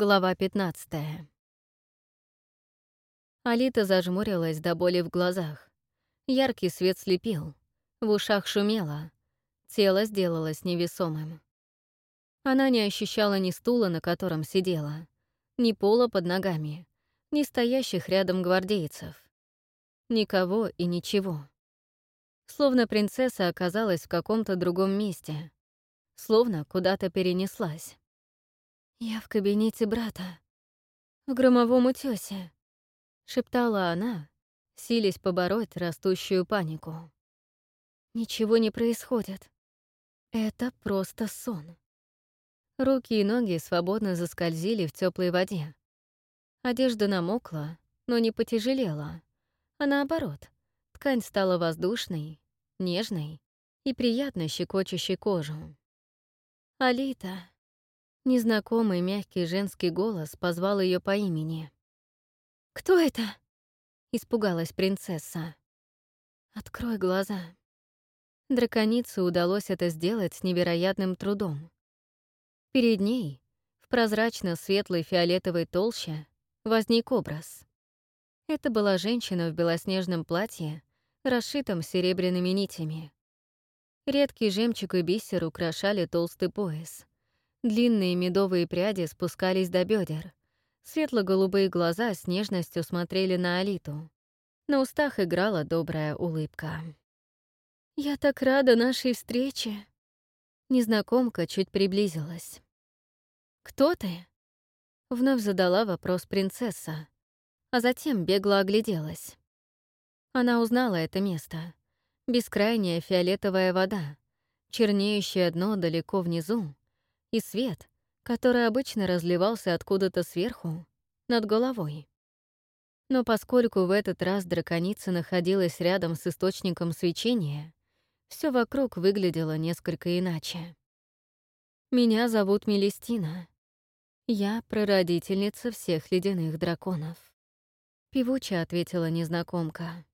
Глава 15 Алита зажмурилась до боли в глазах. Яркий свет слепил, в ушах шумело, тело сделалось невесомым. Она не ощущала ни стула, на котором сидела, ни пола под ногами, ни стоящих рядом гвардейцев. Никого и ничего. Словно принцесса оказалась в каком-то другом месте, словно куда-то перенеслась. «Я в кабинете брата, в громовом утёсе», — шептала она, силясь побороть растущую панику. «Ничего не происходит. Это просто сон». Руки и ноги свободно заскользили в теплой воде. Одежда намокла, но не потяжелела, а наоборот, ткань стала воздушной, нежной и приятно щекочущей кожу. «Алита», Незнакомый мягкий женский голос позвал ее по имени. «Кто это?» — испугалась принцесса. «Открой глаза». Драконице удалось это сделать с невероятным трудом. Перед ней, в прозрачно-светлой фиолетовой толще, возник образ. Это была женщина в белоснежном платье, расшитом серебряными нитями. Редкий жемчуг и бисер украшали толстый пояс. Длинные медовые пряди спускались до бедер. Светло-голубые глаза с нежностью смотрели на Алиту. На устах играла добрая улыбка. «Я так рада нашей встрече!» Незнакомка чуть приблизилась. «Кто ты?» Вновь задала вопрос принцесса, а затем бегло огляделась. Она узнала это место. Бескрайняя фиолетовая вода, чернеющее дно далеко внизу, и свет, который обычно разливался откуда-то сверху, над головой. Но поскольку в этот раз драконица находилась рядом с источником свечения, все вокруг выглядело несколько иначе. «Меня зовут Мелестина. Я прародительница всех ледяных драконов», — певуче ответила незнакомка.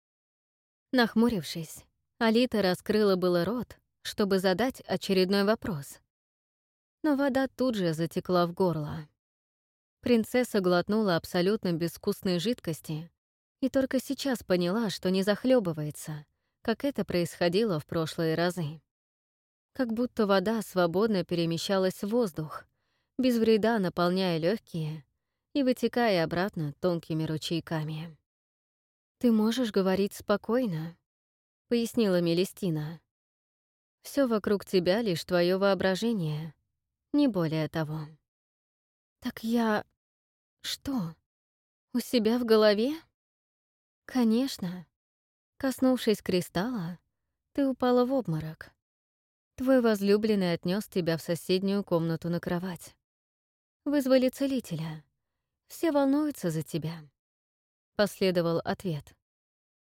Нахмурившись, Алита раскрыла было рот, чтобы задать очередной вопрос, но вода тут же затекла в горло. Принцесса глотнула абсолютно безвкусной жидкости и только сейчас поняла, что не захлебывается, как это происходило в прошлые разы. Как будто вода свободно перемещалась в воздух, без вреда наполняя легкие и вытекая обратно тонкими ручейками. «Ты можешь говорить спокойно», — пояснила Мелестина. Все вокруг тебя лишь твое воображение, не более того. Так я... Что? У себя в голове? Конечно. Коснувшись кристалла, ты упала в обморок. Твой возлюбленный отнес тебя в соседнюю комнату на кровать. Вызвали целителя. Все волнуются за тебя. Последовал ответ.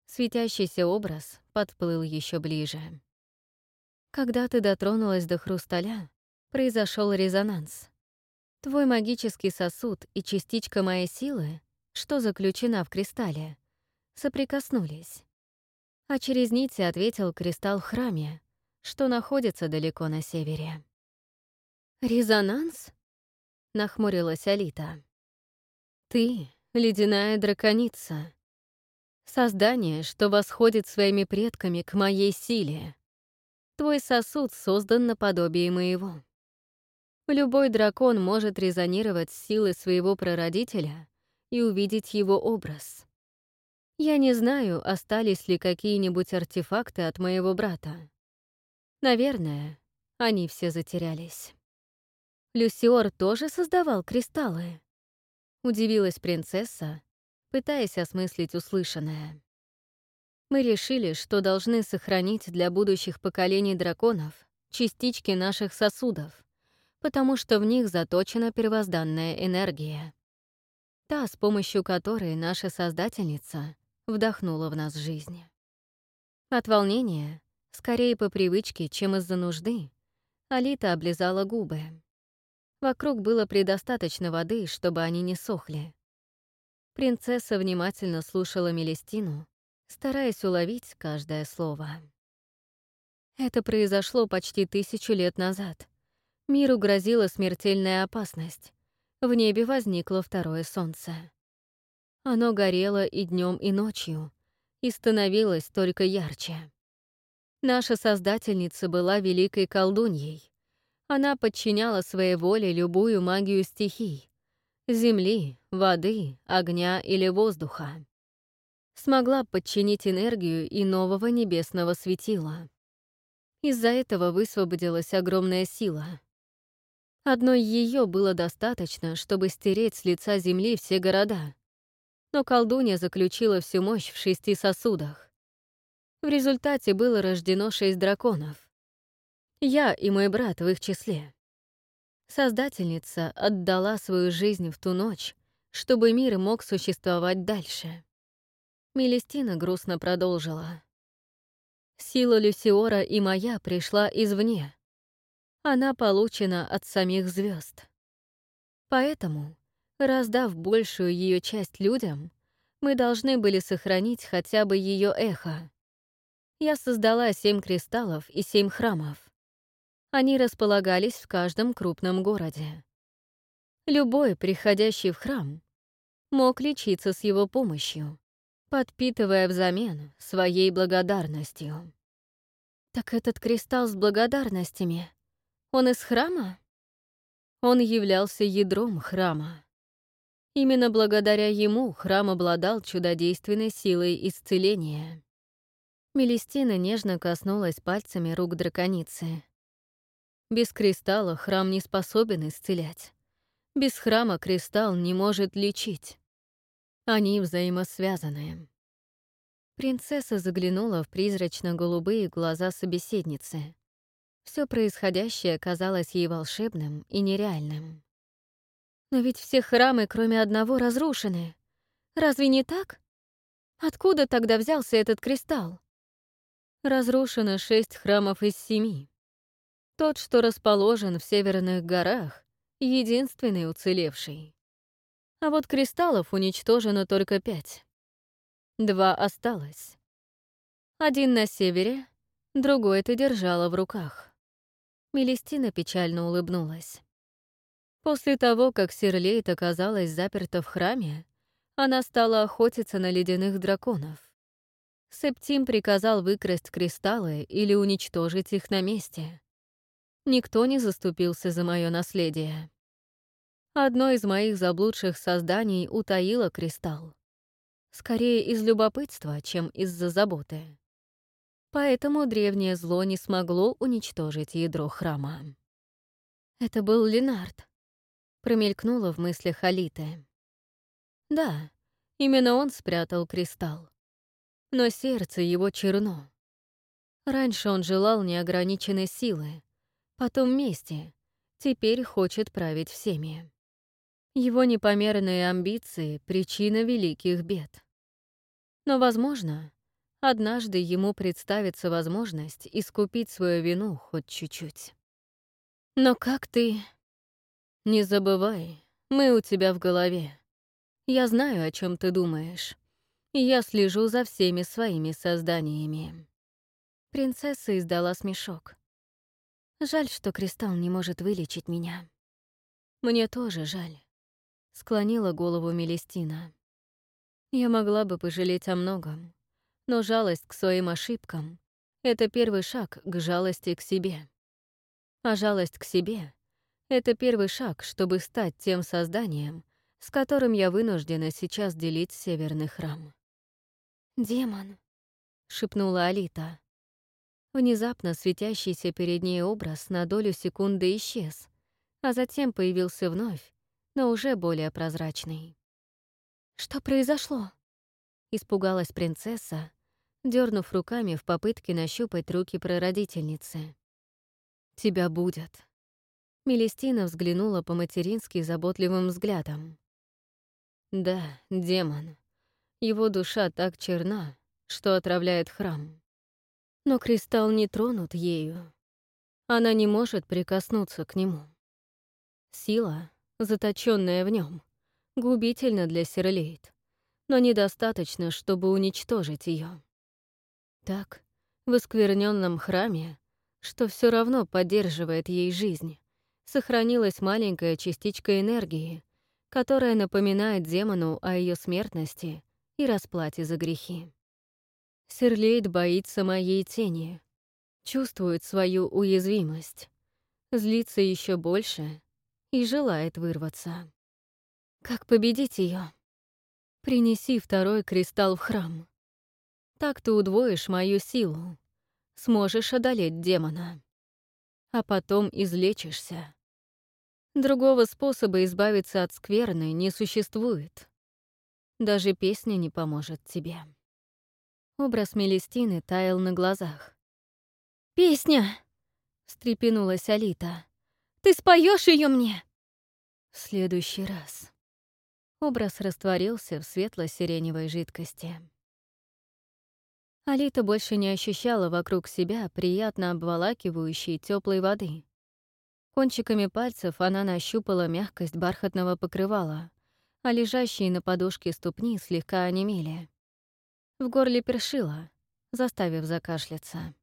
Светящийся образ подплыл еще ближе. Когда ты дотронулась до хрусталя, произошел резонанс. Твой магический сосуд и частичка моей силы, что заключена в кристалле, соприкоснулись. А через нити ответил кристалл в храме, что находится далеко на севере. «Резонанс?» — нахмурилась Алита. «Ты — ледяная драконица. Создание, что восходит своими предками к моей силе. Твой сосуд создан наподобие моего. Любой дракон может резонировать с силой своего прародителя и увидеть его образ. Я не знаю, остались ли какие-нибудь артефакты от моего брата. Наверное, они все затерялись. Люсиор тоже создавал кристаллы? Удивилась принцесса, пытаясь осмыслить услышанное. Мы решили, что должны сохранить для будущих поколений драконов частички наших сосудов, потому что в них заточена первозданная энергия. Та, с помощью которой наша Создательница вдохнула в нас жизнь. От волнения, скорее по привычке, чем из-за нужды, Алита облизала губы. Вокруг было предостаточно воды, чтобы они не сохли. Принцесса внимательно слушала Мелестину, стараясь уловить каждое слово. Это произошло почти тысячу лет назад — Миру грозила смертельная опасность. в небе возникло второе солнце. Оно горело и днем, и ночью, и становилось только ярче. Наша Создательница была великой колдуньей. Она подчиняла своей воле любую магию стихий — земли, воды, огня или воздуха. Смогла подчинить энергию и нового небесного светила. Из-за этого высвободилась огромная сила. Одной ее было достаточно, чтобы стереть с лица земли все города. Но колдунья заключила всю мощь в шести сосудах. В результате было рождено шесть драконов. Я и мой брат в их числе. Создательница отдала свою жизнь в ту ночь, чтобы мир мог существовать дальше. Мелестина грустно продолжила. Сила Люсиора и моя пришла извне. Она получена от самих звезд. Поэтому, раздав большую ее часть людям, мы должны были сохранить хотя бы ее эхо. Я создала семь кристаллов и семь храмов. Они располагались в каждом крупном городе. Любой, приходящий в храм, мог лечиться с его помощью, подпитывая взамен своей благодарностью. «Так этот кристалл с благодарностями, он из храма?» Он являлся ядром храма. Именно благодаря ему храм обладал чудодейственной силой исцеления. Мелестина нежно коснулась пальцами рук драконицы. Без кристалла храм не способен исцелять. Без храма кристалл не может лечить. Они взаимосвязаны. Принцесса заглянула в призрачно-голубые глаза собеседницы. Все происходящее казалось ей волшебным и нереальным. «Но ведь все храмы, кроме одного, разрушены. Разве не так? Откуда тогда взялся этот кристалл?» Разрушено шесть храмов из семи. Тот, что расположен в северных горах, единственный уцелевший. А вот кристаллов уничтожено только пять. Два осталось. Один на севере, другой ты держала в руках. Мелестина печально улыбнулась. После того, как Сирлейт оказалась заперта в храме, она стала охотиться на ледяных драконов. Септим приказал выкрасть кристаллы или уничтожить их на месте. Никто не заступился за мое наследие. Одно из моих заблудших созданий утаило кристалл. Скорее из любопытства, чем из-за заботы. Поэтому древнее зло не смогло уничтожить ядро храма. Это был Ленард. Промелькнуло в мыслях Алиты. Да, именно он спрятал кристалл. Но сердце его черно. Раньше он желал неограниченной силы, потом мести, теперь хочет править всеми. Его непомерные амбиции — причина великих бед. Но, возможно, однажды ему представится возможность искупить свою вину хоть чуть-чуть. Но как ты... Не забывай, мы у тебя в голове. Я знаю, о чем ты думаешь. Я слежу за всеми своими созданиями. Принцесса издала смешок. Жаль, что кристалл не может вылечить меня. Мне тоже жаль склонила голову Мелестина. Я могла бы пожалеть о многом, но жалость к своим ошибкам — это первый шаг к жалости к себе. А жалость к себе — это первый шаг, чтобы стать тем созданием, с которым я вынуждена сейчас делить северный храм. «Демон», — шепнула Алита. Внезапно светящийся перед ней образ на долю секунды исчез, а затем появился вновь, но уже более прозрачный. «Что произошло?» — испугалась принцесса, дернув руками в попытке нащупать руки прародительницы. «Тебя будет». Мелестина взглянула по-матерински заботливым взглядом. «Да, демон. Его душа так черна, что отравляет храм. Но кристалл не тронут ею. Она не может прикоснуться к нему. Сила, заточенная в нем, губительна для Сирлейт, но недостаточно, чтобы уничтожить ее. Так, в оскверненном храме, что все равно поддерживает ей жизнь, сохранилась маленькая частичка энергии, которая напоминает демону о ее смертности и расплате за грехи. Серлейд боится моей тени, чувствует свою уязвимость, злится еще больше и желает вырваться. Как победить ее? Принеси второй кристалл в храм. Так ты удвоишь мою силу, сможешь одолеть демона. А потом излечишься. Другого способа избавиться от скверны не существует. Даже песня не поможет тебе. Образ Мелестины таял на глазах. «Песня!» — встрепенулась Алита. «Ты споешь ее мне?» «В следующий раз». Образ растворился в светло-сиреневой жидкости. Алита больше не ощущала вокруг себя приятно обволакивающей теплой воды. Кончиками пальцев она нащупала мягкость бархатного покрывала, а лежащие на подушке ступни слегка онемели. В горле першило, заставив закашляться.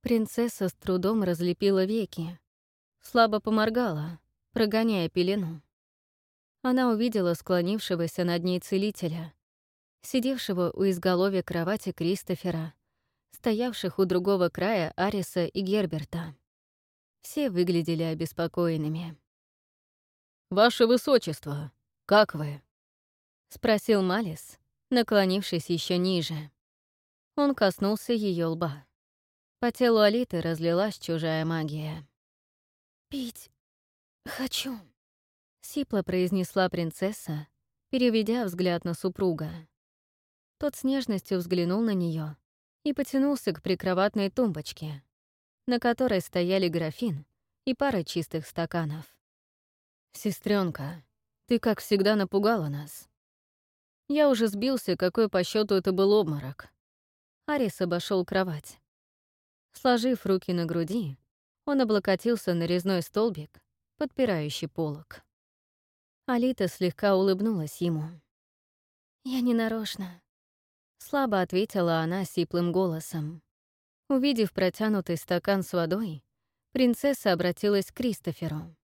Принцесса с трудом разлепила веки, слабо поморгала, прогоняя пелену. Она увидела склонившегося над ней целителя, сидевшего у изголовья кровати Кристофера, стоявших у другого края Ариса и Герберта. Все выглядели обеспокоенными. «Ваше Высочество, как вы?» — спросил Малис, наклонившись еще ниже. Он коснулся ее лба. По телу Алиты разлилась чужая магия. «Пить хочу», — сипло произнесла принцесса, переведя взгляд на супруга. Тот с нежностью взглянул на нее и потянулся к прикроватной тумбочке, на которой стояли графин и пара чистых стаканов. Сестренка, ты, как всегда, напугала нас. Я уже сбился, какой по счету это был обморок. Арис обошел кровать. Сложив руки на груди, он облокотился на резной столбик, подпирающий полок. Алита слегка улыбнулась ему. «Я не нарочно», Слабо ответила она сиплым голосом. Увидев протянутый стакан с водой, принцесса обратилась к Кристоферу.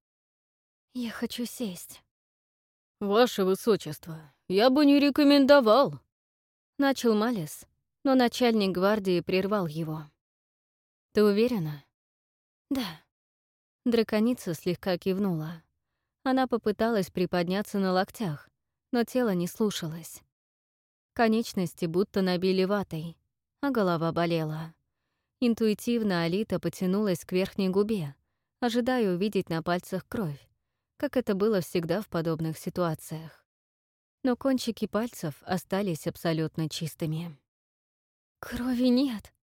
«Я хочу сесть». «Ваше высочество, я бы не рекомендовал», — начал Малис, но начальник гвардии прервал его. «Ты уверена?» «Да». Драконица слегка кивнула. Она попыталась приподняться на локтях, но тело не слушалось. Конечности будто набили ватой, а голова болела. Интуитивно Алита потянулась к верхней губе, ожидая увидеть на пальцах кровь, как это было всегда в подобных ситуациях. Но кончики пальцев остались абсолютно чистыми. «Крови нет.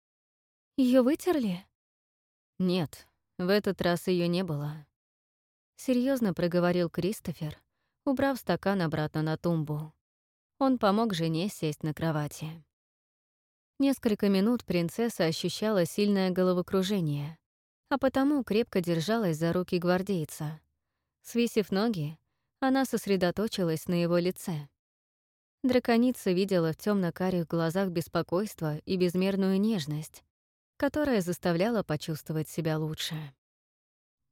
Ее вытерли?» «Нет, в этот раз ее не было», — серьезно проговорил Кристофер, убрав стакан обратно на тумбу. Он помог жене сесть на кровати. Несколько минут принцесса ощущала сильное головокружение, а потому крепко держалась за руки гвардейца. Свесив ноги, она сосредоточилась на его лице. Драконица видела в темно карих глазах беспокойство и безмерную нежность, которая заставляла почувствовать себя лучше.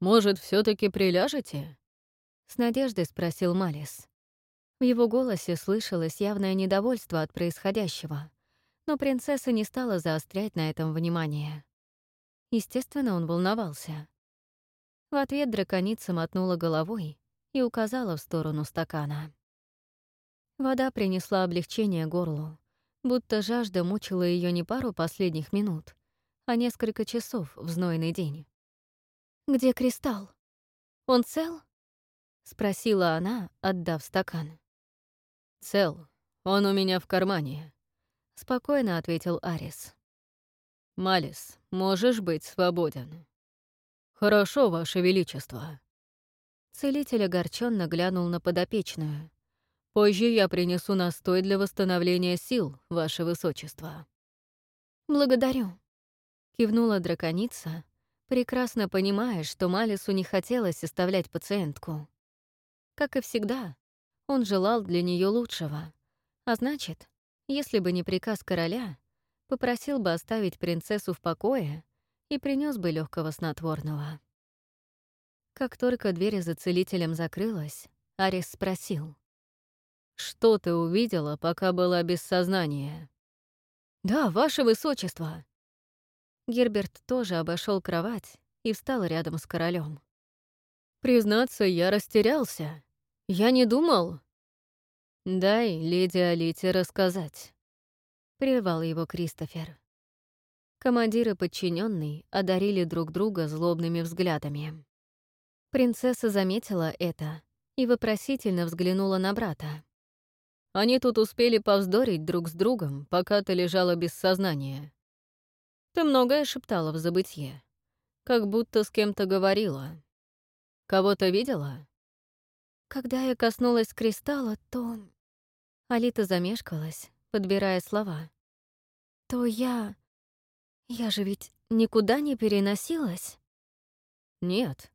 «Может, все таки приляжете?» — с надеждой спросил Малис. В его голосе слышалось явное недовольство от происходящего, но принцесса не стала заострять на этом внимание. Естественно, он волновался. В ответ драконица мотнула головой и указала в сторону стакана. Вода принесла облегчение горлу, будто жажда мучила ее не пару последних минут, а несколько часов в знойный день. «Где кристалл? Он цел?» — спросила она, отдав стакан. «Цел. Он у меня в кармане», — спокойно ответил Арис. «Малис, можешь быть свободен». «Хорошо, Ваше Величество». Целитель огорченно глянул на подопечную. «Позже я принесу настой для восстановления сил, Ваше Высочество». «Благодарю», — кивнула драконица, прекрасно понимая, что Малису не хотелось оставлять пациентку. Как и всегда, он желал для нее лучшего. А значит, если бы не приказ короля, попросил бы оставить принцессу в покое и принес бы легкого снотворного. Как только дверь за целителем закрылась, Арис спросил. «Что ты увидела, пока была без сознания?» «Да, ваше высочество!» Герберт тоже обошел кровать и встал рядом с королем. «Признаться, я растерялся. Я не думал...» «Дай леди Алите рассказать», — прервал его Кристофер. Командиры подчиненные одарили друг друга злобными взглядами. Принцесса заметила это и вопросительно взглянула на брата. «Они тут успели повздорить друг с другом, пока ты лежала без сознания. Ты многое шептала в забытье, как будто с кем-то говорила. Кого-то видела?» Когда я коснулась кристалла, то... Алита замешкалась, подбирая слова. То я... Я же ведь никуда не переносилась? Нет.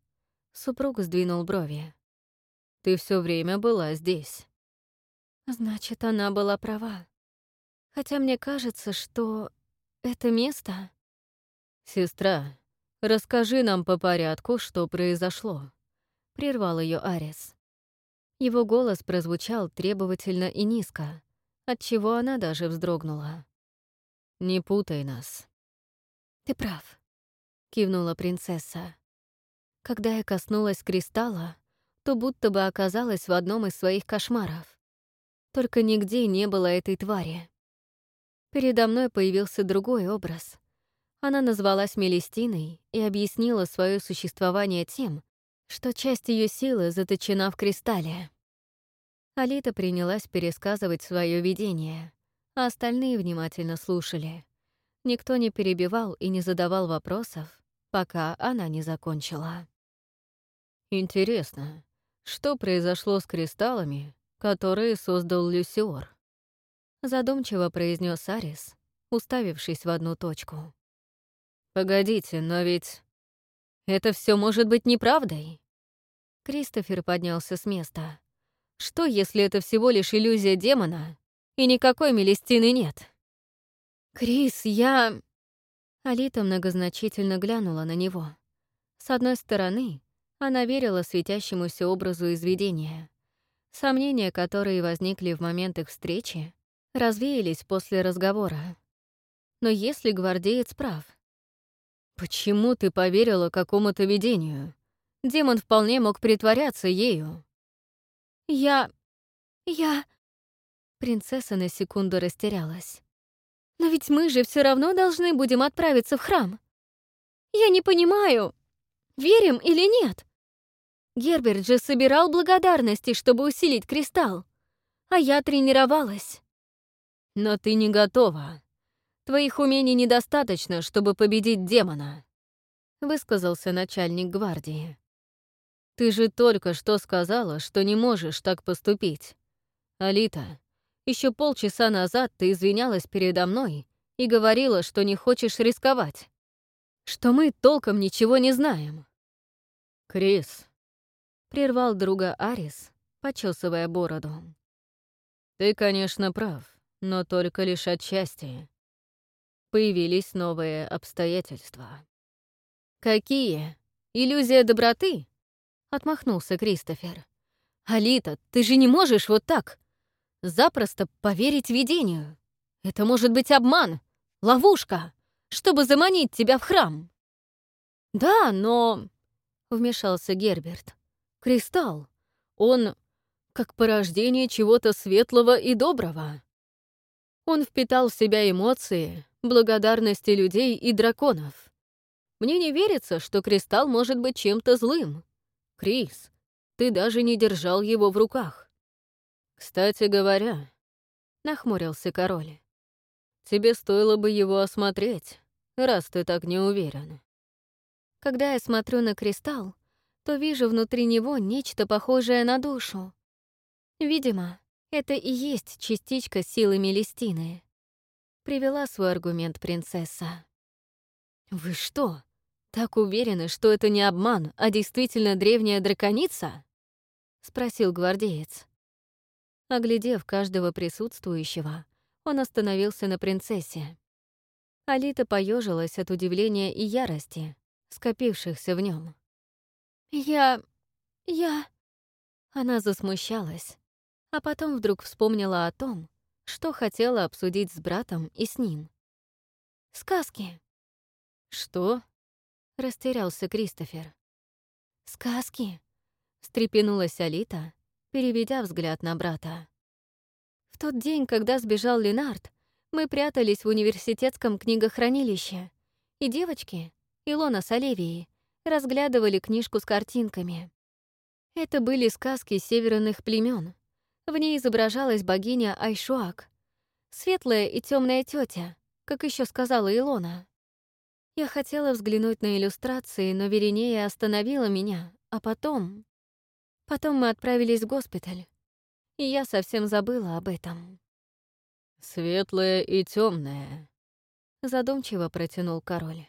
Супруг сдвинул брови. Ты все время была здесь. Значит, она была права. Хотя мне кажется, что это место... Сестра, расскажи нам по порядку, что произошло. Прервал ее Арис. Его голос прозвучал требовательно и низко, отчего она даже вздрогнула. «Не путай нас». «Ты прав», — кивнула принцесса. Когда я коснулась кристалла, то будто бы оказалась в одном из своих кошмаров. Только нигде не было этой твари. Передо мной появился другой образ. Она назвалась Мелестиной и объяснила свое существование тем, что часть ее силы заточена в кристалле. Алита принялась пересказывать свое видение, а остальные внимательно слушали. Никто не перебивал и не задавал вопросов, пока она не закончила. «Интересно, что произошло с кристаллами, которые создал Люсиор?» Задумчиво произнес Арис, уставившись в одну точку. «Погодите, но ведь это все может быть неправдой?» Кристофер поднялся с места. Что, если это всего лишь иллюзия демона, и никакой Мелестины нет? «Крис, я...» Алита многозначительно глянула на него. С одной стороны, она верила светящемуся образу из видения. Сомнения, которые возникли в момент их встречи, развеялись после разговора. Но если гвардеец прав... «Почему ты поверила какому-то видению?» Демон вполне мог притворяться ею. «Я... я...» Принцесса на секунду растерялась. «Но ведь мы же все равно должны будем отправиться в храм. Я не понимаю, верим или нет? Герберт же собирал благодарности, чтобы усилить кристалл, а я тренировалась». «Но ты не готова. Твоих умений недостаточно, чтобы победить демона», — высказался начальник гвардии. Ты же только что сказала, что не можешь так поступить. Алита, еще полчаса назад ты извинялась передо мной и говорила, что не хочешь рисковать. Что мы толком ничего не знаем. Крис. Прервал друга Арис, почесывая бороду. Ты, конечно, прав, но только лишь отчасти. Появились новые обстоятельства. Какие? Иллюзия доброты? Отмахнулся Кристофер. «Алита, ты же не можешь вот так! Запросто поверить видению! Это может быть обман, ловушка, чтобы заманить тебя в храм!» «Да, но...» — вмешался Герберт. «Кристалл, он как порождение чего-то светлого и доброго. Он впитал в себя эмоции, благодарности людей и драконов. Мне не верится, что кристалл может быть чем-то злым. Крис, ты даже не держал его в руках. Кстати говоря, нахмурился король. Тебе стоило бы его осмотреть, раз ты так не уверен. Когда я смотрю на кристалл, то вижу внутри него нечто похожее на душу. Видимо, это и есть частичка силы Мелестины. Привела свой аргумент принцесса. «Вы что, «Так уверены, что это не обман, а действительно древняя драконица?» — спросил гвардеец. Оглядев каждого присутствующего, он остановился на принцессе. Алита поежилась от удивления и ярости, скопившихся в нем. «Я... я...» Она засмущалась, а потом вдруг вспомнила о том, что хотела обсудить с братом и с ним. «Сказки». «Что?» — растерялся Кристофер. «Сказки», — встрепенулась Алита, переведя взгляд на брата. «В тот день, когда сбежал Ленард, мы прятались в университетском книгохранилище, и девочки, Илона с Оливией, разглядывали книжку с картинками. Это были сказки северных племен. В ней изображалась богиня Айшуак, светлая и темная тетя, как еще сказала Илона. Я хотела взглянуть на иллюстрации, но Веринея остановила меня, а потом... Потом мы отправились в госпиталь, и я совсем забыла об этом. «Светлое и темное, задумчиво протянул король.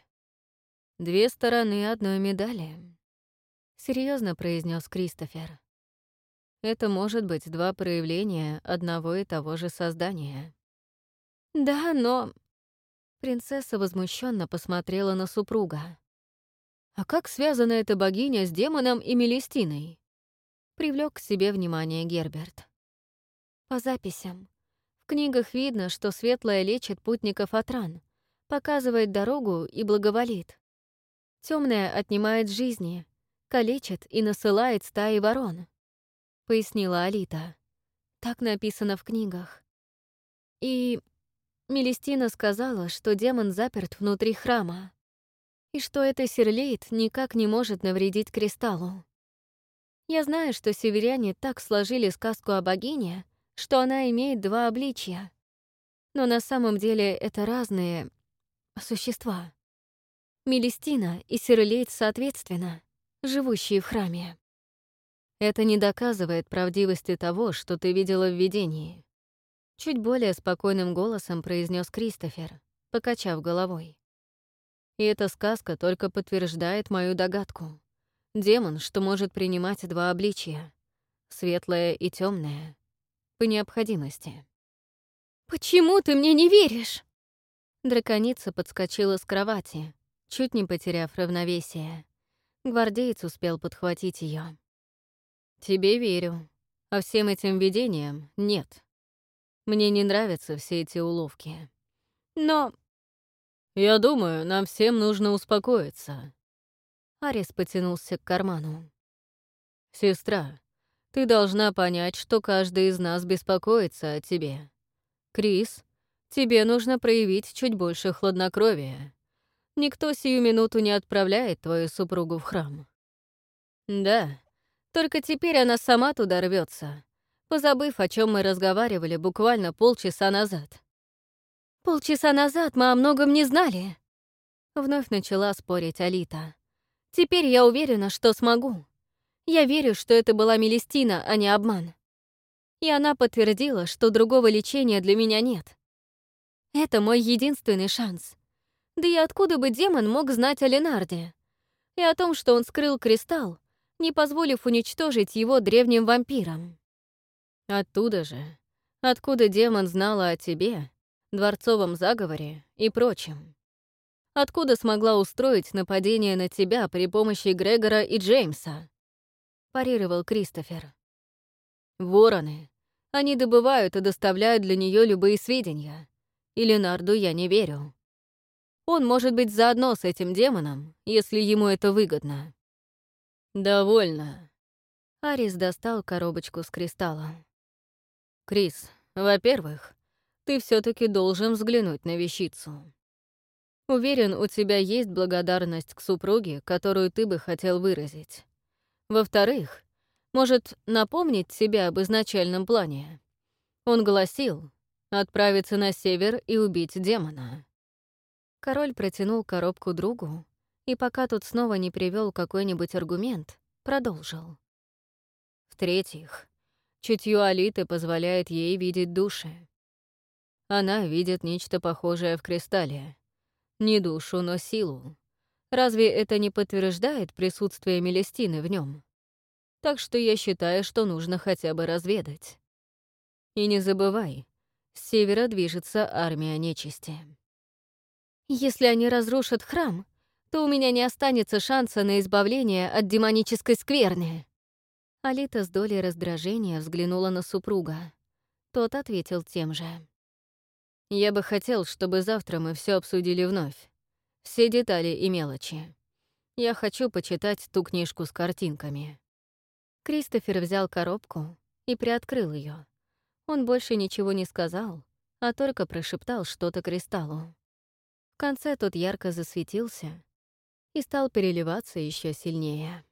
«Две стороны одной медали», — серьезно произнес Кристофер. «Это может быть два проявления одного и того же создания». «Да, но...» Принцесса возмущенно посмотрела на супруга. «А как связана эта богиня с демоном и Мелестиной?» Привлек к себе внимание Герберт. По записям. В книгах видно, что Светлая лечит путников от ран, показывает дорогу и благоволит. Темная отнимает жизни, калечит и насылает стаи ворон, пояснила Алита. Так написано в книгах. И Мелестина сказала, что демон заперт внутри храма, и что эта серлейт никак не может навредить кристаллу. Я знаю, что северяне так сложили сказку о богине, что она имеет два обличья. Но на самом деле это разные существа. Мелестина и Сирлейт соответственно, живущие в храме. Это не доказывает правдивости того, что ты видела в видении. Чуть более спокойным голосом произнес Кристофер, покачав головой. И эта сказка только подтверждает мою догадку. Демон, что может принимать два обличия — светлое и темное, по необходимости. «Почему ты мне не веришь?» Драконица подскочила с кровати, чуть не потеряв равновесие. Гвардеец успел подхватить ее. «Тебе верю, а всем этим видениям — нет. Мне не нравятся все эти уловки. Но... Я думаю, нам всем нужно успокоиться. Арис потянулся к карману. Сестра, ты должна понять, что каждый из нас беспокоится о тебе. Крис, тебе нужно проявить чуть больше хладнокровия. Никто сию минуту не отправляет твою супругу в храм. Да, только теперь она сама туда рвется, позабыв, о чем мы разговаривали буквально полчаса назад. «Полчаса назад мы о многом не знали», — вновь начала спорить Алита. «Теперь я уверена, что смогу. Я верю, что это была Мелестина, а не обман. И она подтвердила, что другого лечения для меня нет. Это мой единственный шанс. Да и откуда бы демон мог знать о Ленарде? И о том, что он скрыл кристалл, не позволив уничтожить его древним вампирам. Оттуда же, откуда демон знала о тебе, дворцовом заговоре и прочем. Откуда смогла устроить нападение на тебя при помощи Грегора и Джеймса? Парировал Кристофер. Вороны. Они добывают и доставляют для нее любые сведения. И Ленарду я не верю. Он может быть заодно с этим демоном, если ему это выгодно. «Довольно». Арис достал коробочку с кристаллом. Крис, во-первых, ты все таки должен взглянуть на вещицу. Уверен, у тебя есть благодарность к супруге, которую ты бы хотел выразить. Во-вторых, может напомнить себе об изначальном плане. Он гласил отправиться на север и убить демона. Король протянул коробку другу, и пока тут снова не привел какой-нибудь аргумент, продолжил. В-третьих, Чутье Алиты позволяет ей видеть души. Она видит нечто похожее в кристалле. Не душу, но силу. Разве это не подтверждает присутствие Мелестины в нем? Так что я считаю, что нужно хотя бы разведать. И не забывай, с севера движется армия нечисти. Если они разрушат храм, то у меня не останется шанса на избавление от демонической скверны. Алита с долей раздражения взглянула на супруга. Тот ответил тем же. «Я бы хотел, чтобы завтра мы все обсудили вновь. Все детали и мелочи. Я хочу почитать ту книжку с картинками». Кристофер взял коробку и приоткрыл ее. Он больше ничего не сказал, а только прошептал что-то кристаллу. В конце тот ярко засветился и стал переливаться еще сильнее.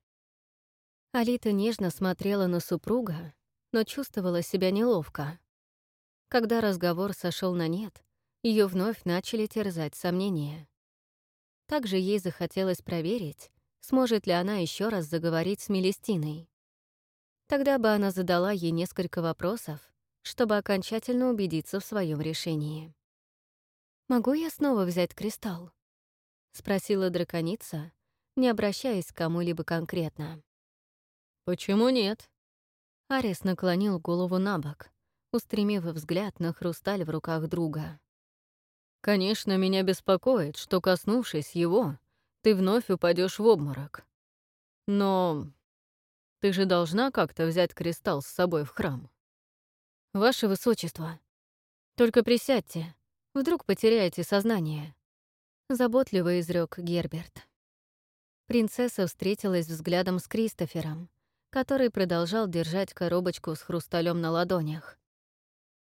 Алита нежно смотрела на супруга, но чувствовала себя неловко. Когда разговор сошел на нет, ее вновь начали терзать сомнения. Также ей захотелось проверить, сможет ли она еще раз заговорить с Мелестиной. Тогда бы она задала ей несколько вопросов, чтобы окончательно убедиться в своем решении. «Могу я снова взять кристалл?» — спросила драконица, не обращаясь к кому-либо конкретно. «Почему нет?» Арис наклонил голову на бок, устремив взгляд на хрусталь в руках друга. «Конечно, меня беспокоит, что, коснувшись его, ты вновь упадешь в обморок. Но ты же должна как-то взять кристалл с собой в храм. Ваше Высочество, только присядьте, вдруг потеряете сознание. Заботливо изрек Герберт. Принцесса встретилась взглядом с Кристофером, который продолжал держать коробочку с хрусталем на ладонях.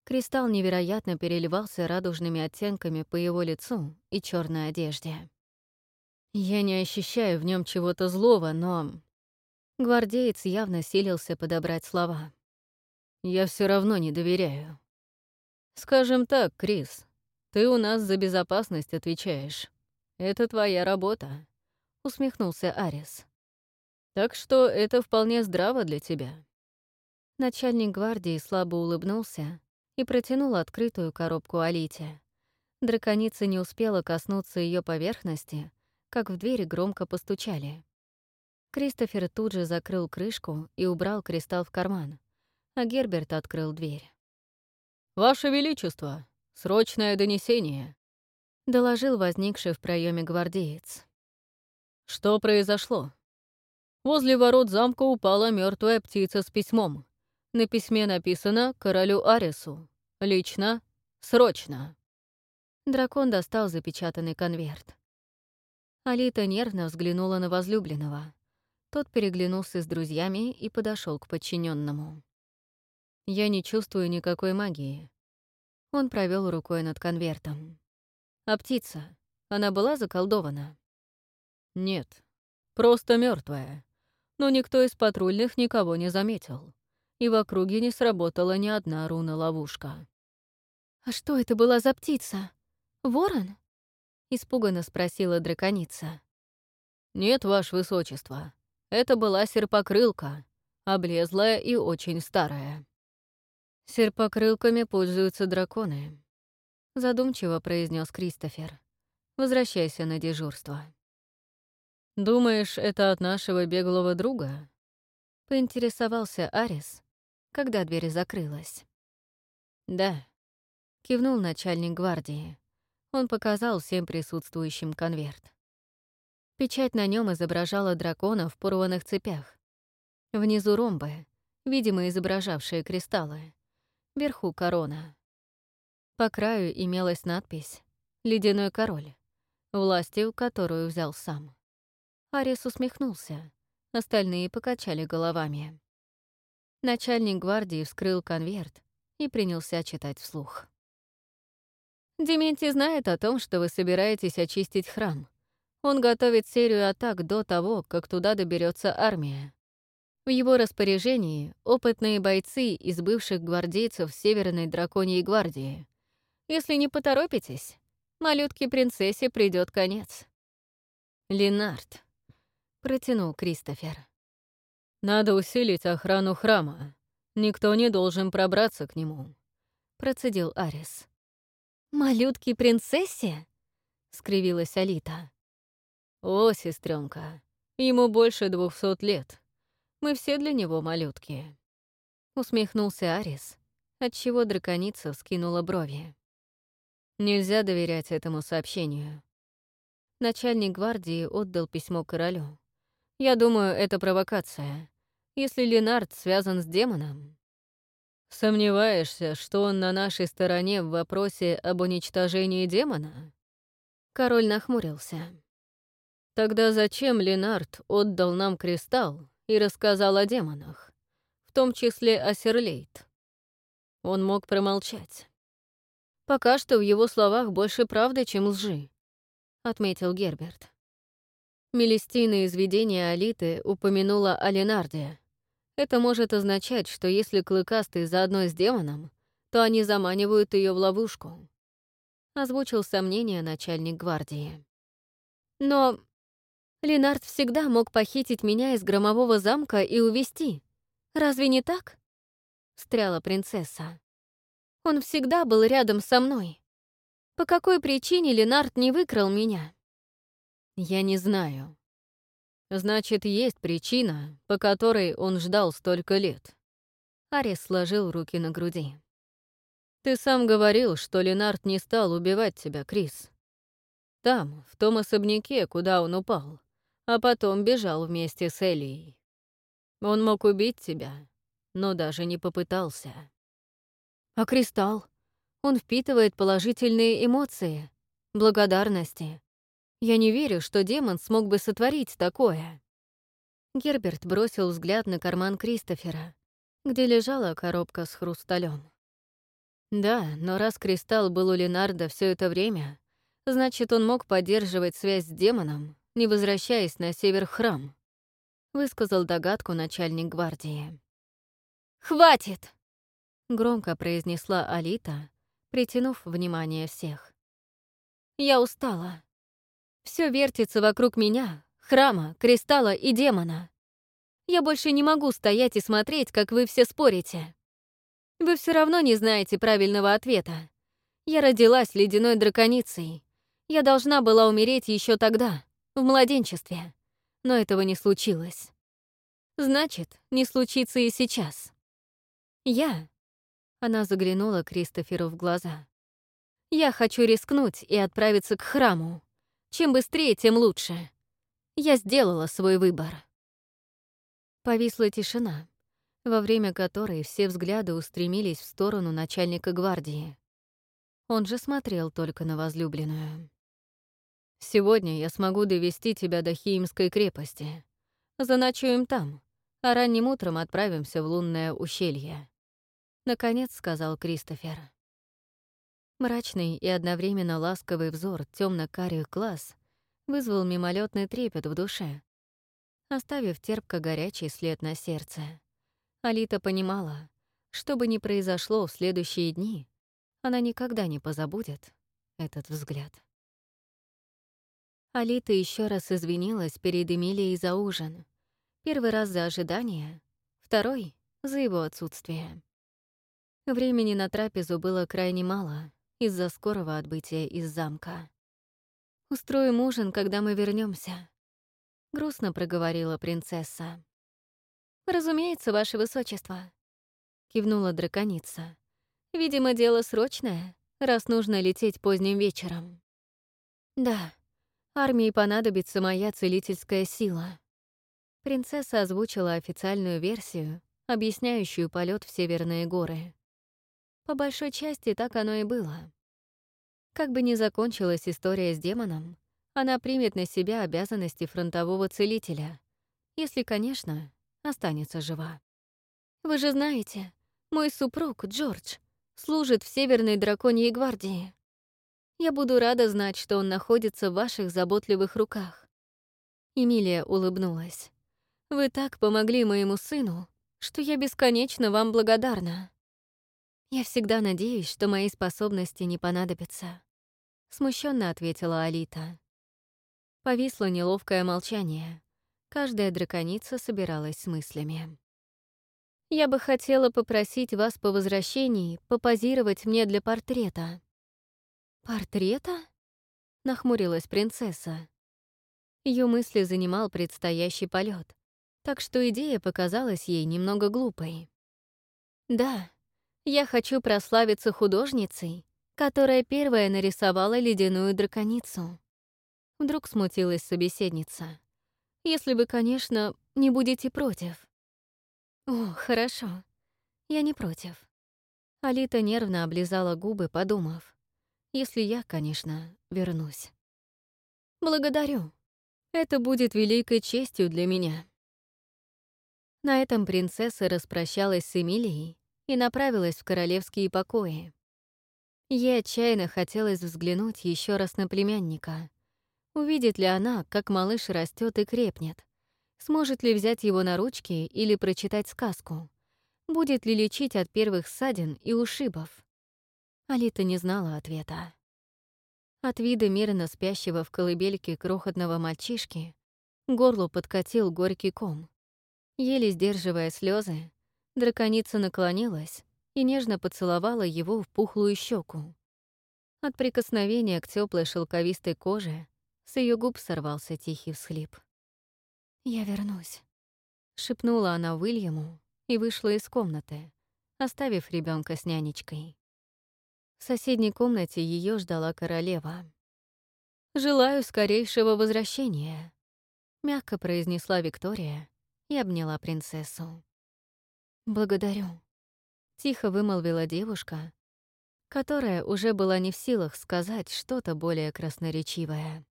Кристалл невероятно переливался радужными оттенками по его лицу и черной одежде. Я не ощущаю в нем чего-то злого, но... Гвардеец явно силился подобрать слова. Я все равно не доверяю. Скажем так, Крис, ты у нас за безопасность отвечаешь. Это твоя работа, усмехнулся Арис. Так что это вполне здраво для тебя». Начальник гвардии слабо улыбнулся и протянул открытую коробку Алите. Драконица не успела коснуться ее поверхности, как в двери громко постучали. Кристофер тут же закрыл крышку и убрал кристалл в карман, а Герберт открыл дверь. «Ваше Величество, срочное донесение», — доложил возникший в проеме гвардеец. «Что произошло?» Возле ворот замка упала мертвая птица с письмом. На письме написано «Королю Арису». Лично, срочно. Дракон достал запечатанный конверт. Алита нервно взглянула на возлюбленного. Тот переглянулся с друзьями и подошел к подчиненному. «Я не чувствую никакой магии». Он провел рукой над конвертом. «А птица? Она была заколдована?» «Нет, просто мертвая но никто из патрульных никого не заметил, и в округе не сработала ни одна руна-ловушка. «А что это была за птица? Ворон?» — испуганно спросила драконица. «Нет, ваше высочество, это была серпокрылка, облезлая и очень старая». «Серпокрылками пользуются драконы», — задумчиво произнес Кристофер. «Возвращайся на дежурство». «Думаешь, это от нашего беглого друга?» — поинтересовался Арис, когда дверь закрылась. «Да», — кивнул начальник гвардии. Он показал всем присутствующим конверт. Печать на нем изображала дракона в порванных цепях. Внизу ромбы, видимо, изображавшие кристаллы. Вверху корона. По краю имелась надпись «Ледяной король», властью которую взял сам. Арис усмехнулся. Остальные покачали головами. Начальник гвардии вскрыл конверт и принялся читать вслух. «Дементий знает о том, что вы собираетесь очистить храм. Он готовит серию атак до того, как туда доберется армия. В его распоряжении опытные бойцы из бывших гвардейцев Северной Драконьей гвардии. Если не поторопитесь, малютке-принцессе придет конец. Ленард, — протянул Кристофер. «Надо усилить охрану храма. Никто не должен пробраться к нему», — процедил Арис. «Малютки принцессе?» — скривилась Алита. «О, сестренка, ему больше двухсот лет. Мы все для него малютки», — усмехнулся Арис, отчего драконица вскинула брови. «Нельзя доверять этому сообщению». Начальник гвардии отдал письмо королю. Я думаю, это провокация. если Ленард связан с демоном. Сомневаешься, что он на нашей стороне в вопросе об уничтожении демона? Король нахмурился. Тогда зачем Ленард отдал нам кристалл и рассказал о демонах, в том числе о Серлейт? Он мог промолчать. Пока что в его словах больше правды, чем лжи, отметил Герберт. Мелестина из видения Алиты упомянула о Ленарде. Это может означать, что если Клыкастый заодно с демоном, то они заманивают ее в ловушку. Озвучил сомнение начальник гвардии. Но Ленард всегда мог похитить меня из громового замка и увести. Разве не так? Встряла принцесса. Он всегда был рядом со мной. По какой причине Ленард не выкрал меня? Я не знаю. Значит, есть причина, по которой он ждал столько лет. Арес сложил руки на груди. Ты сам говорил, что Ленард не стал убивать тебя, Крис. Там, в том особняке, куда он упал, а потом бежал вместе с Элией. Он мог убить тебя, но даже не попытался. А кристалл? Он впитывает положительные эмоции, благодарности, я не верю, что демон смог бы сотворить такое. Герберт бросил взгляд на карман Кристофера, где лежала коробка с хрусталем. Да, но раз кристалл был у Ленарда все это время, значит, он мог поддерживать связь с демоном, не возвращаясь на север храм, высказал догадку начальник гвардии. «Хватит!» — громко произнесла Алита, притянув внимание всех. «Я устала. Все вертится вокруг меня, храма, кристалла и демона. Я больше не могу стоять и смотреть, как вы все спорите. Вы все равно не знаете правильного ответа. Я родилась ледяной драконицей. Я должна была умереть еще тогда, в младенчестве. Но этого не случилось. Значит, не случится и сейчас. Я... Она заглянула Кристоферу в глаза. Я хочу рискнуть и отправиться к храму. Чем быстрее, тем лучше. Я сделала свой выбор. Повисла тишина, во время которой все взгляды устремились в сторону начальника гвардии. Он же смотрел только на возлюбленную. «Сегодня я смогу довести тебя до Хиимской крепости. Заночуем там, а ранним утром отправимся в лунное ущелье», — наконец сказал Кристофер. Мрачный и одновременно ласковый взор темно карих глаз вызвал мимолетный трепет в душе, оставив терпко-горячий след на сердце. Алита понимала, что бы ни произошло в следующие дни, она никогда не позабудет этот взгляд. Алита еще раз извинилась перед Эмилией за ужин. Первый раз за ожидание, второй — за его отсутствие. Времени на трапезу было крайне мало, из-за скорого отбытия из замка. «Устроим ужин, когда мы вернемся, грустно проговорила принцесса. «Разумеется, ваше высочество», — кивнула драконица. «Видимо, дело срочное, раз нужно лететь поздним вечером». «Да, армии понадобится моя целительская сила». Принцесса озвучила официальную версию, объясняющую полет в Северные горы. По большой части так оно и было. Как бы ни закончилась история с демоном, она примет на себя обязанности фронтового целителя, если, конечно, останется жива. Вы же знаете, мой супруг, Джордж, служит в Северной Драконьей гвардии. Я буду рада знать, что он находится в ваших заботливых руках. Эмилия улыбнулась. Вы так помогли моему сыну, что я бесконечно вам благодарна. «Я всегда надеюсь, что мои способности не понадобятся», — смущенно ответила Алита. Повисло неловкое молчание. Каждая драконица собиралась с мыслями. «Я бы хотела попросить вас по возвращении попозировать мне для портрета». «Портрета?» — нахмурилась принцесса. Ее мысли занимал предстоящий полет, так что идея показалась ей немного глупой. «Да, я хочу прославиться художницей, которая первая нарисовала ледяную драконицу. Вдруг смутилась собеседница. Если вы, конечно, не будете против. О, хорошо. Я не против. Алита нервно облизала губы, подумав. Если я, конечно, вернусь. Благодарю. Это будет великой честью для меня. На этом принцесса распрощалась с Эмилией и направилась в королевские покои. Ей отчаянно хотелось взглянуть еще раз на племянника. Увидит ли она, как малыш растет и крепнет? Сможет ли взять его на ручки или прочитать сказку? Будет ли лечить от первых ссадин и ушибов? Алита не знала ответа. От вида мирно спящего в колыбельке крохотного мальчишки горло подкатил горький ком. Еле сдерживая слезы, драконица наклонилась и нежно поцеловала его в пухлую щеку. От прикосновения к теплой шелковистой коже с ее губ сорвался тихий всхлип. «Я вернусь», — шепнула она Уильяму и вышла из комнаты, оставив ребенка с нянечкой. В соседней комнате ее ждала королева. «Желаю скорейшего возвращения», — мягко произнесла Виктория и обняла принцессу. «Благодарю», — тихо вымолвила девушка, которая уже была не в силах сказать что-то более красноречивое.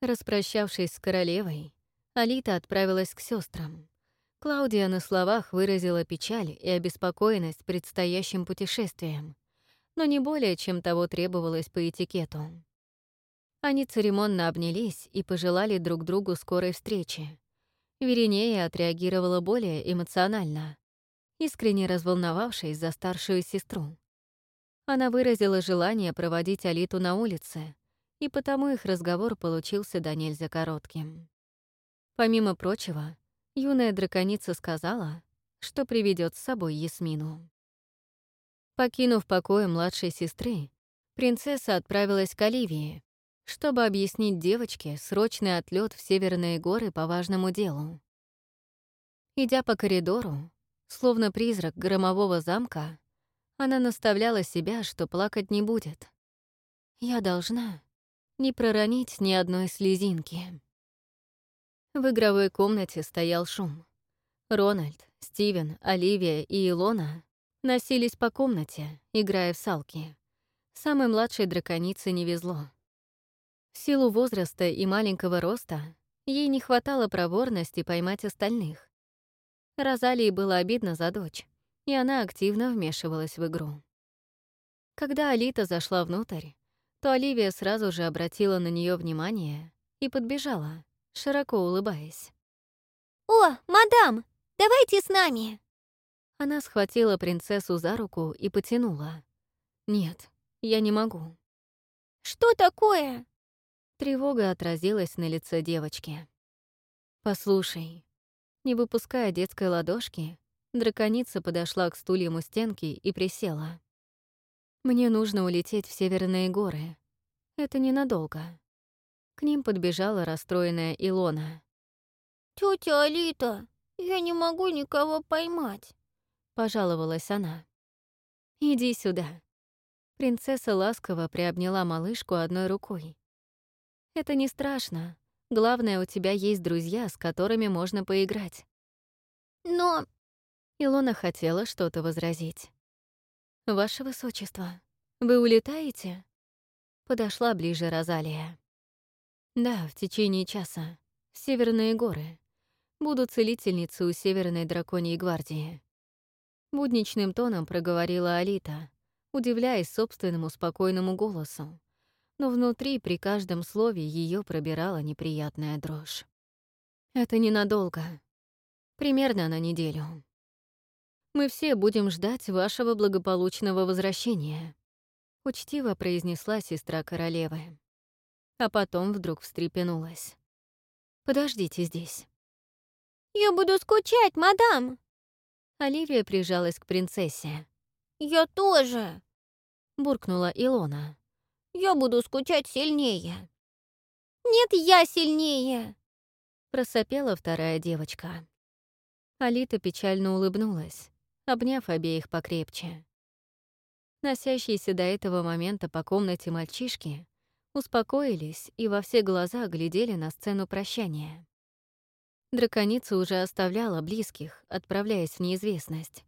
Распрощавшись с королевой, Алита отправилась к сестрам. Клаудия на словах выразила печаль и обеспокоенность предстоящим путешествием, но не более, чем того требовалось по этикету. Они церемонно обнялись и пожелали друг другу скорой встречи. Веринея отреагировала более эмоционально, искренне разволновавшись за старшую сестру. Она выразила желание проводить Алиту на улице, и потому их разговор получился до нельзя коротким. Помимо прочего, юная драконица сказала, что приведет с собой Ясмину. Покинув покои младшей сестры, принцесса отправилась к Оливии, чтобы объяснить девочке срочный отлет в Северные горы по важному делу. Идя по коридору, словно призрак громового замка, она наставляла себя, что плакать не будет. «Я должна не проронить ни одной слезинки». В игровой комнате стоял шум. Рональд, Стивен, Оливия и Илона носились по комнате, играя в салки. Самой младшей драконице не везло. В силу возраста и маленького роста ей не хватало проворности поймать остальных. Розалии было обидно за дочь, и она активно вмешивалась в игру. Когда Алита зашла внутрь, то Оливия сразу же обратила на нее внимание и подбежала, широко улыбаясь. «О, мадам, давайте с нами!» Она схватила принцессу за руку и потянула. «Нет, я не могу». «Что такое?» Тревога отразилась на лице девочки. «Послушай». Не выпуская детской ладошки, драконица подошла к стульям у стенки и присела. «Мне нужно улететь в Северные горы. Это ненадолго. К ним подбежала расстроенная Илона. «Тётя Алита, я не могу никого поймать», — пожаловалась она. «Иди сюда». Принцесса ласково приобняла малышку одной рукой. «Это не страшно. Главное, у тебя есть друзья, с которыми можно поиграть». «Но...» Илона хотела что-то возразить. «Ваше Высочество, вы улетаете?» Подошла ближе Розалия. Да, в течение часа. В Северные горы. Буду целительницей у Северной драконьей гвардии. Будничным тоном проговорила Алита, удивляясь собственному спокойному голосу. Но внутри при каждом слове ее пробирала неприятная дрожь. Это ненадолго. Примерно на неделю. Мы все будем ждать вашего благополучного возвращения, учтиво произнесла сестра королевы а потом вдруг встрепенулась. «Подождите здесь». «Я буду скучать, мадам!» Оливия прижалась к принцессе. «Я тоже!» — буркнула Илона. «Я буду скучать сильнее!» «Нет, я сильнее!» — просопела вторая девочка. Алита печально улыбнулась, обняв обеих покрепче. Носящиеся до этого момента по комнате мальчишки успокоились и во все глаза глядели на сцену прощания. Драконица уже оставляла близких, отправляясь в неизвестность.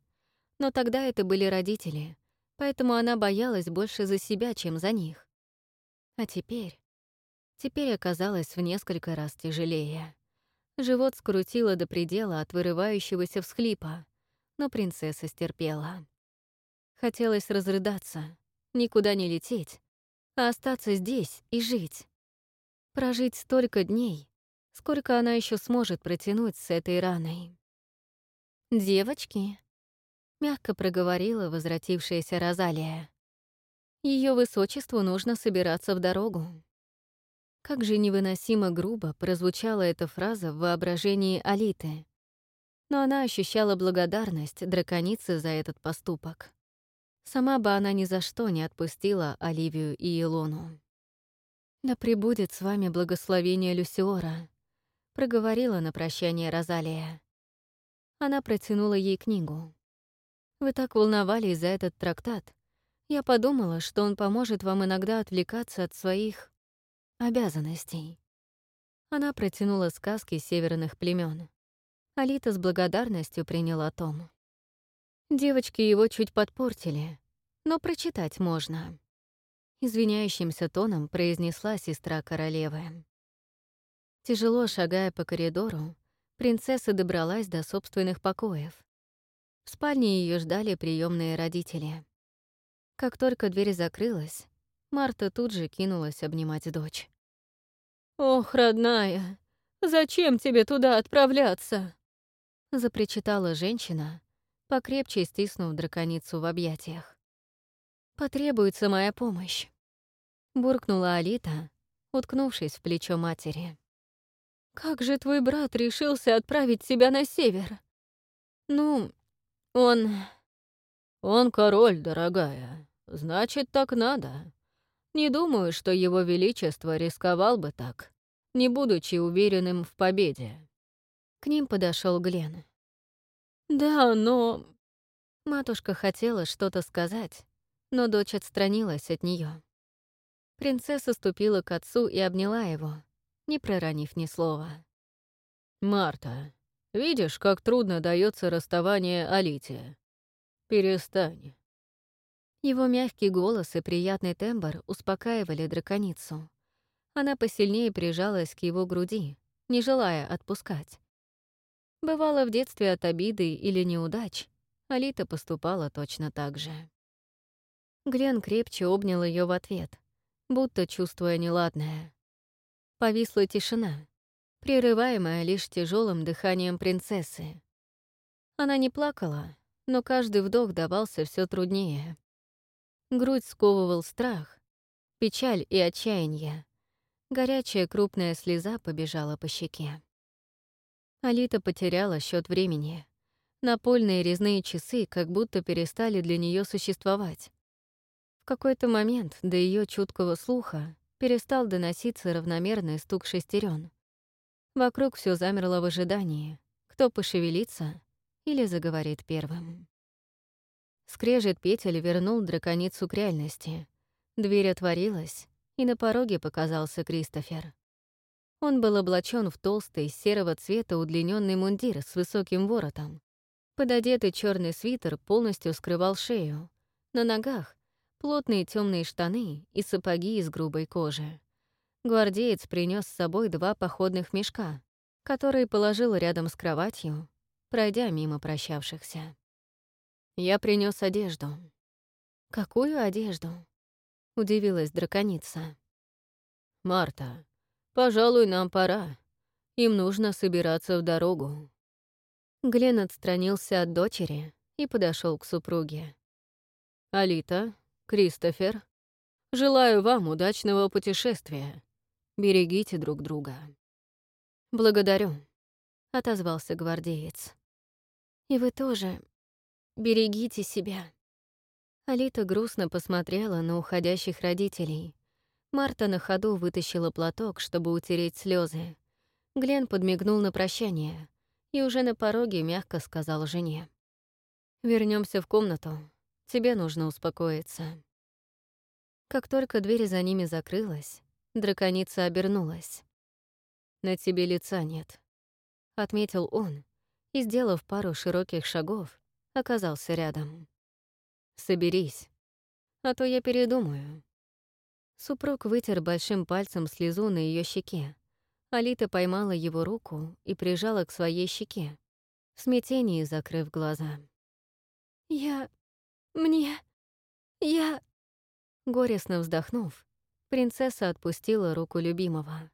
Но тогда это были родители, поэтому она боялась больше за себя, чем за них. А теперь... Теперь оказалось в несколько раз тяжелее. Живот скрутило до предела от вырывающегося всхлипа, но принцесса стерпела. Хотелось разрыдаться, никуда не лететь, а остаться здесь и жить. Прожить столько дней, сколько она еще сможет протянуть с этой раной. «Девочки», — мягко проговорила возвратившаяся Розалия, ее высочеству нужно собираться в дорогу. Как же невыносимо грубо прозвучала эта фраза в воображении Алиты. Но она ощущала благодарность драконицы за этот поступок. Сама бы она ни за что не отпустила Оливию и Илону. «Да пребудет с вами благословение Люсиора», — проговорила на прощание Розалия. Она протянула ей книгу. «Вы так волновались за этот трактат, я подумала, что он поможет вам иногда отвлекаться от своих обязанностей. Она протянула сказки северных племен. Алита с благодарностью приняла том. Девочки его чуть подпортили, но прочитать можно. Извиняющимся тоном произнесла сестра королевы. Тяжело шагая по коридору, принцесса добралась до собственных покоев. В спальне ее ждали приемные родители. Как только дверь закрылась, Марта тут же кинулась обнимать дочь. «Ох, родная, зачем тебе туда отправляться?» запричитала женщина, покрепче стиснув драконицу в объятиях. «Потребуется моя помощь», — буркнула Алита, уткнувшись в плечо матери. «Как же твой брат решился отправить тебя на север?» «Ну, он...» «Он король, дорогая. Значит, так надо. Не думаю, что его величество рисковал бы так, не будучи уверенным в победе». К ним подошел Глен. «Да, но...» Матушка хотела что-то сказать, но дочь отстранилась от нее. Принцесса ступила к отцу и обняла его, не проронив ни слова. «Марта, видишь, как трудно дается расставание Алите. «Перестань». Его мягкий голос и приятный тембр успокаивали драконицу. Она посильнее прижалась к его груди, не желая отпускать. Бывало, в детстве от обиды или неудач Алита поступала точно так же. Глен крепче обнял ее в ответ, будто чувствуя неладное. Повисла тишина, прерываемая лишь тяжелым дыханием принцессы. Она не плакала, но каждый вдох давался все труднее. Грудь сковывал страх, печаль и отчаяние. Горячая крупная слеза побежала по щеке. Алита потеряла счет времени. Напольные резные часы как будто перестали для нее существовать. В какой-то момент до ее чуткого слуха перестал доноситься равномерный стук шестерен. Вокруг все замерло в ожидании. Кто пошевелится, или заговорит первым. Скрежет петель вернул драконицу к реальности. Дверь отворилась, и на пороге показался Кристофер. Он был облачен в толстый серого цвета удлиненный мундир с высоким воротом. Пододетый черный свитер полностью скрывал шею. На ногах — плотные темные штаны и сапоги из грубой кожи. Гвардеец принес с собой два походных мешка, которые положил рядом с кроватью пройдя мимо прощавшихся. Я принес одежду. «Какую одежду?» — удивилась драконица. «Марта, пожалуй, нам пора. Им нужно собираться в дорогу». Глен отстранился от дочери и подошел к супруге. «Алита, Кристофер, желаю вам удачного путешествия. Берегите друг друга». «Благодарю», — отозвался гвардеец. И вы тоже берегите себя. Алита грустно посмотрела на уходящих родителей. Марта на ходу вытащила платок, чтобы утереть слезы. Глен подмигнул на прощание и уже на пороге мягко сказал жене. Вернемся в комнату. Тебе нужно успокоиться». Как только дверь за ними закрылась, драконица обернулась. «На тебе лица нет. — отметил он и, сделав пару широких шагов, оказался рядом. «Соберись, а то я передумаю». Супруг вытер большим пальцем слезу на ее щеке. Алита поймала его руку и прижала к своей щеке, в смятении закрыв глаза. «Я... мне... я...» Горестно вздохнув, принцесса отпустила руку любимого.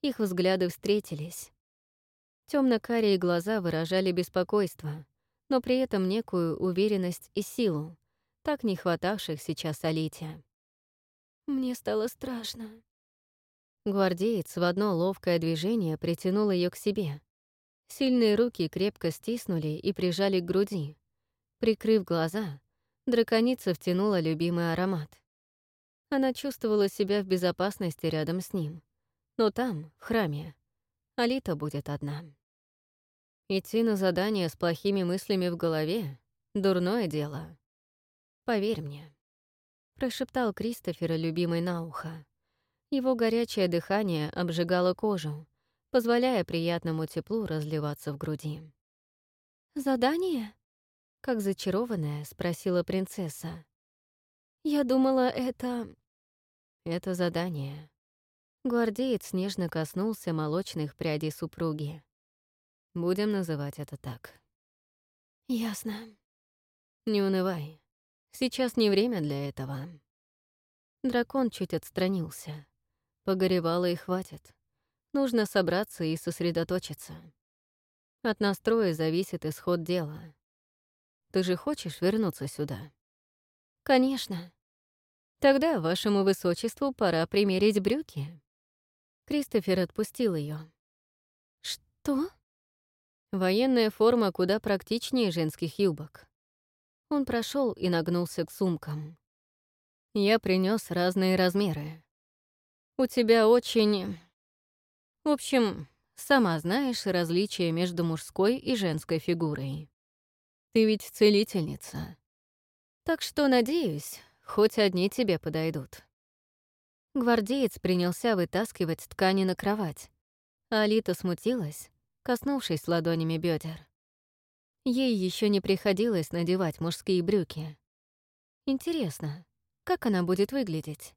Их взгляды встретились. Темно-карие глаза выражали беспокойство, но при этом некую уверенность и силу, так не хватавших сейчас Алите. Мне стало страшно. Гвардеец в одно ловкое движение притянул ее к себе. Сильные руки крепко стиснули и прижали к груди. Прикрыв глаза, драконица втянула любимый аромат. Она чувствовала себя в безопасности рядом с ним. Но там, в храме, Алита будет одна. Идти на задание с плохими мыслями в голове — дурное дело. Поверь мне. Прошептал Кристофера любимой на ухо. Его горячее дыхание обжигало кожу, позволяя приятному теплу разливаться в груди. «Задание?» — как зачарованная спросила принцесса. «Я думала, это...» Это задание. Гвардеец нежно коснулся молочных прядей супруги. Будем называть это так. Ясно. Не унывай. Сейчас не время для этого. Дракон чуть отстранился. Погоревало и хватит. Нужно собраться и сосредоточиться. От настроя зависит исход дела. Ты же хочешь вернуться сюда? Конечно. Тогда вашему высочеству пора примерить брюки. Кристофер отпустил ее. Что? Военная форма куда практичнее женских юбок. Он прошел и нагнулся к сумкам. Я принес разные размеры. У тебя очень... В общем, сама знаешь различия между мужской и женской фигурой. Ты ведь целительница. Так что, надеюсь, Хоть одни тебе подойдут. Гвардеец принялся вытаскивать ткани на кровать, Алита смутилась, коснувшись ладонями бедер. Ей еще не приходилось надевать мужские брюки. Интересно, как она будет выглядеть?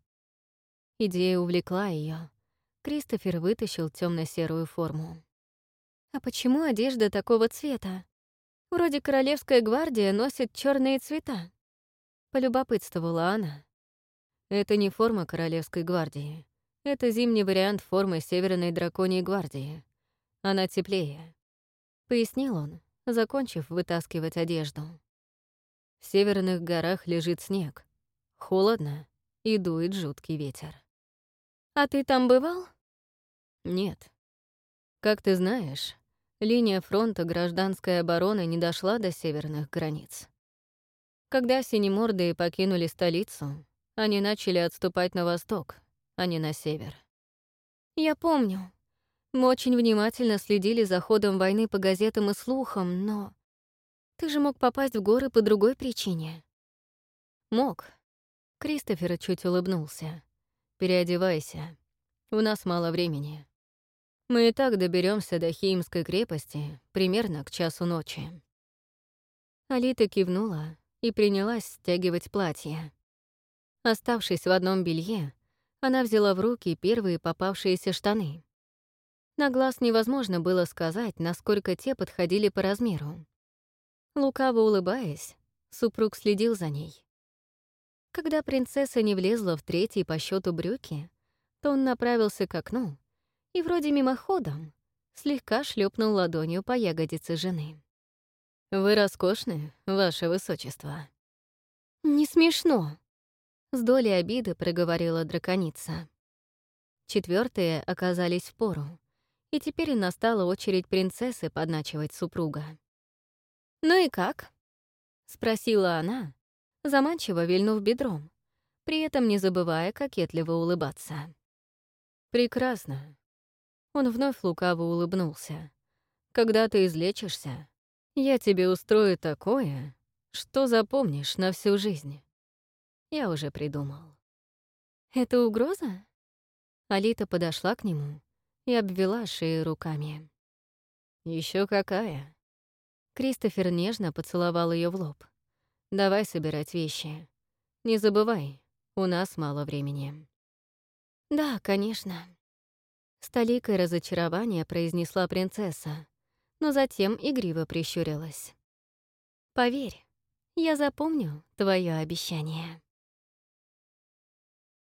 Идея увлекла ее. Кристофер вытащил темно серую форму. «А почему одежда такого цвета? Вроде Королевская гвардия носит черные цвета». Полюбопытствовала она. Это не форма Королевской гвардии. Это зимний вариант формы Северной Драконьей гвардии. Она теплее. Пояснил он, закончив вытаскивать одежду. В северных горах лежит снег. Холодно и дует жуткий ветер. «А ты там бывал?» «Нет. Как ты знаешь, линия фронта гражданской обороны не дошла до северных границ. Когда синемордые покинули столицу, они начали отступать на восток, а не на север. «Я помню. Мы очень внимательно следили за ходом войны по газетам и слухам, но... Ты же мог попасть в горы по другой причине». «Мог». Кристофер чуть улыбнулся. «Переодевайся. У нас мало времени. Мы и так доберемся до Химской крепости примерно к часу ночи». Алита кивнула, и принялась стягивать платье. Оставшись в одном белье, она взяла в руки первые попавшиеся штаны. На глаз невозможно было сказать, насколько те подходили по размеру. Лукаво улыбаясь, супруг следил за ней. Когда принцесса не влезла в третий по счету брюки, то он направился к окну и вроде мимоходом слегка шлепнул ладонью по ягодице жены. «Вы роскошны, ваше высочество». «Не смешно», — с долей обиды проговорила драконица. Четвертые оказались в пору, и теперь настала очередь принцессы подначивать супруга. «Ну и как?» — спросила она, заманчиво вильнув бедром, при этом не забывая кокетливо улыбаться. «Прекрасно». Он вновь лукаво улыбнулся. «Когда ты излечишься, я тебе устрою такое, что запомнишь на всю жизнь. Я уже придумал. Это угроза? Алита подошла к нему и обвела шею руками. Еще какая. Кристофер нежно поцеловал ее в лоб. «Давай собирать вещи. Не забывай, у нас мало времени». «Да, конечно», — с толикой разочарования произнесла принцесса, но затем игриво прищурилась. «Поверь, я запомню твое обещание».